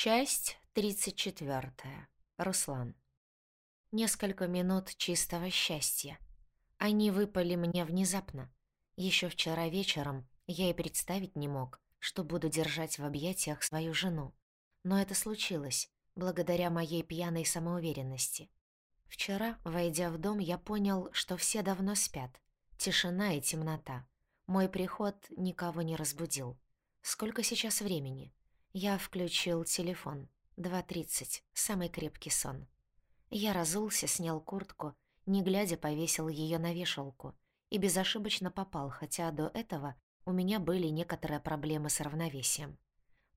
Часть 34. Руслан. Несколько минут чистого счастья. Они выпали мне внезапно. Еще вчера вечером я и представить не мог, что буду держать в объятиях свою жену. Но это случилось, благодаря моей пьяной самоуверенности. Вчера, войдя в дом, я понял, что все давно спят. Тишина и темнота. Мой приход никого не разбудил. Сколько сейчас времени? Я включил телефон. 2.30. Самый крепкий сон. Я разулся, снял куртку, не глядя повесил ее на вешалку и безошибочно попал, хотя до этого у меня были некоторые проблемы с равновесием.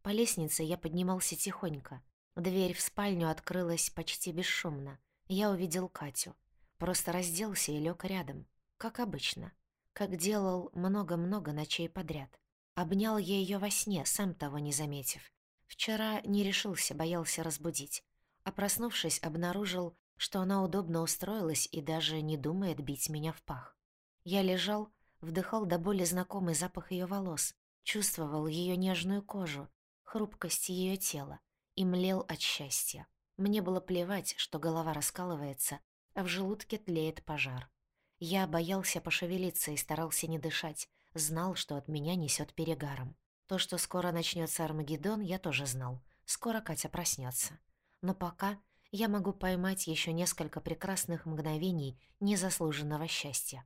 По лестнице я поднимался тихонько. Дверь в спальню открылась почти бесшумно. Я увидел Катю. Просто разделся и лег рядом, как обычно, как делал много-много ночей подряд. Обнял я ее во сне, сам того не заметив. Вчера не решился, боялся разбудить. А проснувшись, обнаружил, что она удобно устроилась и даже не думает бить меня в пах. Я лежал, вдыхал до боли знакомый запах ее волос, чувствовал ее нежную кожу, хрупкость ее тела и млел от счастья. Мне было плевать, что голова раскалывается, а в желудке тлеет пожар. Я боялся пошевелиться и старался не дышать, Знал, что от меня несет перегаром. То, что скоро начнется Армагеддон, я тоже знал. Скоро Катя проснется. Но пока я могу поймать еще несколько прекрасных мгновений незаслуженного счастья.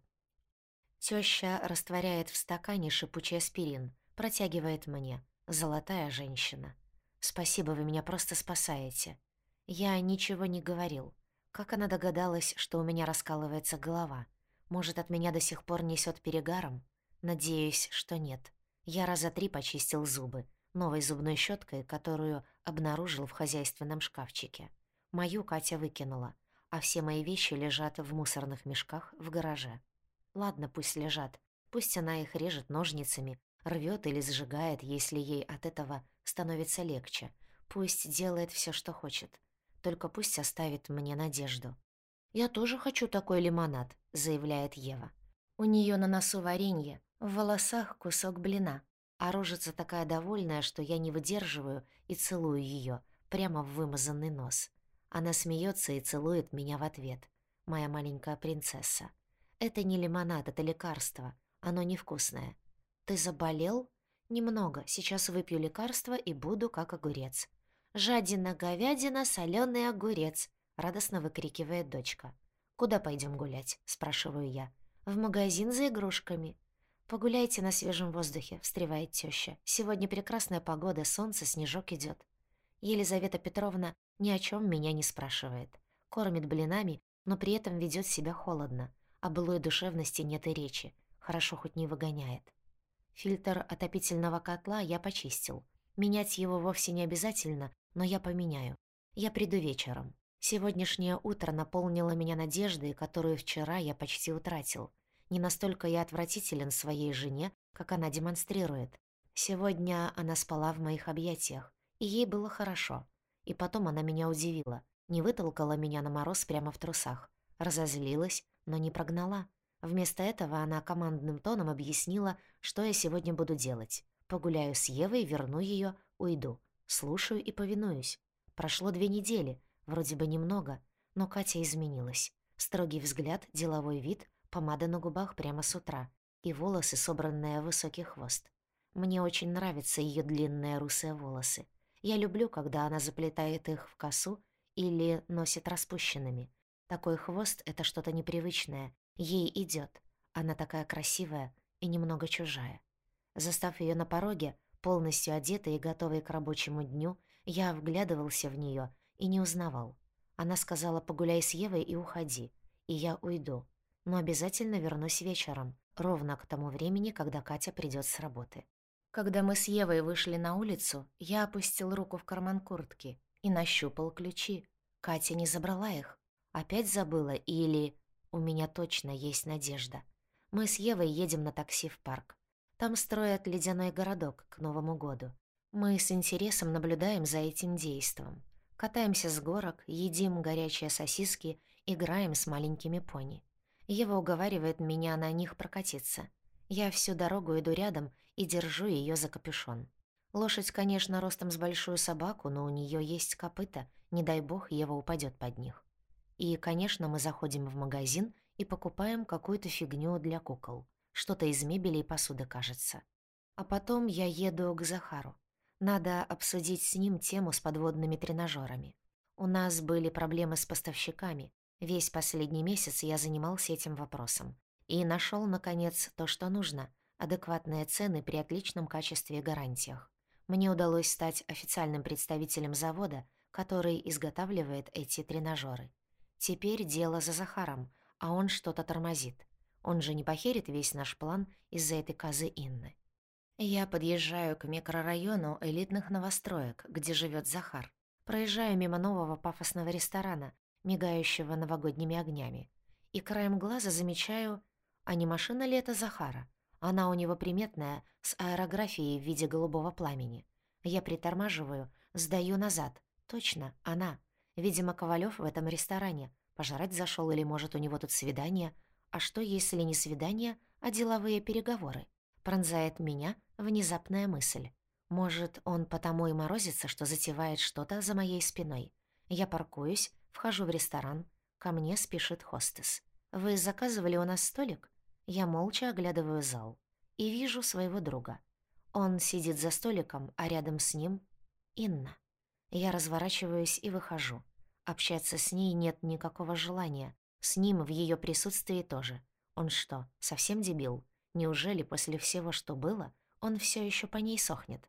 Тёща растворяет в стакане шипучий аспирин, протягивает мне. Золотая женщина. Спасибо, вы меня просто спасаете. Я ничего не говорил. Как она догадалась, что у меня раскалывается голова? Может, от меня до сих пор несет перегаром? Надеюсь, что нет. Я раза три почистил зубы, новой зубной щеткой, которую обнаружил в хозяйственном шкафчике. Мою Катя выкинула, а все мои вещи лежат в мусорных мешках в гараже. Ладно, пусть лежат. Пусть она их режет ножницами, рвет или сжигает, если ей от этого становится легче. Пусть делает все, что хочет. Только пусть оставит мне надежду. «Я тоже хочу такой лимонад», — заявляет Ева. У нее на носу варенье, в волосах кусок блина, а рожица такая довольная, что я не выдерживаю и целую ее прямо в вымазанный нос. Она смеется и целует меня в ответ. Моя маленькая принцесса. Это не лимонад, это лекарство. Оно невкусное. Ты заболел? Немного. Сейчас выпью лекарство и буду как огурец. Жадина говядина, соленый огурец, радостно выкрикивает дочка. Куда пойдем гулять? спрашиваю я. В магазин за игрушками. «Погуляйте на свежем воздухе», — встревает тёща. «Сегодня прекрасная погода, солнце, снежок идёт». Елизавета Петровна ни о чём меня не спрашивает. Кормит блинами, но при этом ведёт себя холодно. О былой душевности нет и речи. Хорошо хоть не выгоняет. Фильтр отопительного котла я почистил. Менять его вовсе не обязательно, но я поменяю. Я приду вечером. Сегодняшнее утро наполнило меня надеждой, которую вчера я почти утратил — не настолько я отвратителен своей жене, как она демонстрирует. Сегодня она спала в моих объятиях, и ей было хорошо. И потом она меня удивила. Не вытолкала меня на мороз прямо в трусах. Разозлилась, но не прогнала. Вместо этого она командным тоном объяснила, что я сегодня буду делать. Погуляю с Евой, верну ее, уйду. Слушаю и повинуюсь. Прошло две недели, вроде бы немного, но Катя изменилась. Строгий взгляд, деловой вид, помада на губах прямо с утра и волосы, собранные в высокий хвост. Мне очень нравятся ее длинные русые волосы. Я люблю, когда она заплетает их в косу или носит распущенными. Такой хвост — это что-то непривычное. Ей идет. Она такая красивая и немного чужая. Застав ее на пороге, полностью одетой и готовой к рабочему дню, я вглядывался в нее и не узнавал. Она сказала «погуляй с Евой и уходи», и я уйду но обязательно вернусь вечером, ровно к тому времени, когда Катя придёт с работы. Когда мы с Евой вышли на улицу, я опустил руку в карман куртки и нащупал ключи. Катя не забрала их. Опять забыла или... У меня точно есть надежда. Мы с Евой едем на такси в парк. Там строят ледяной городок к Новому году. Мы с интересом наблюдаем за этим действом. Катаемся с горок, едим горячие сосиски, играем с маленькими пони. Ева уговаривает меня на них прокатиться. Я всю дорогу иду рядом и держу ее за капюшон. Лошадь, конечно, ростом с большую собаку, но у нее есть копыта, не дай бог, Ева упадет под них. И, конечно, мы заходим в магазин и покупаем какую-то фигню для кукол. Что-то из мебели и посуды, кажется. А потом я еду к Захару. Надо обсудить с ним тему с подводными тренажерами. У нас были проблемы с поставщиками. Весь последний месяц я занимался этим вопросом. И нашел, наконец, то, что нужно — адекватные цены при отличном качестве и гарантиях мне удалось стать официальным представителем завода, который изготавливает эти тренажеры. Теперь дело за Захаром, а он что-то тормозит. Он же не похерит весь наш план из-за этой козы Инны. Я подъезжаю к микрорайону элитных новостроек, где живет Захар. Проезжаю мимо нового пафосного ресторана, мигающего новогодними огнями. И краем глаза замечаю, а не машина ли это Захара? Она у него приметная, с аэрографией в виде голубого пламени. Я притормаживаю, сдаю назад. Точно, она. Видимо, Ковалёв в этом ресторане. Пожрать зашел или, может, у него тут свидание. А что, если не свидание, а деловые переговоры? Пронзает меня внезапная мысль. Может, он потому и морозится, что затевает что-то за моей спиной. Я паркуюсь, вхожу в ресторан. Ко мне спешит хостес. «Вы заказывали у нас столик?» Я молча оглядываю зал и вижу своего друга. Он сидит за столиком, а рядом с ним — Инна. Я разворачиваюсь и выхожу. Общаться с ней нет никакого желания. С ним в ее присутствии тоже. Он что, совсем дебил? Неужели после всего, что было, он все еще по ней сохнет?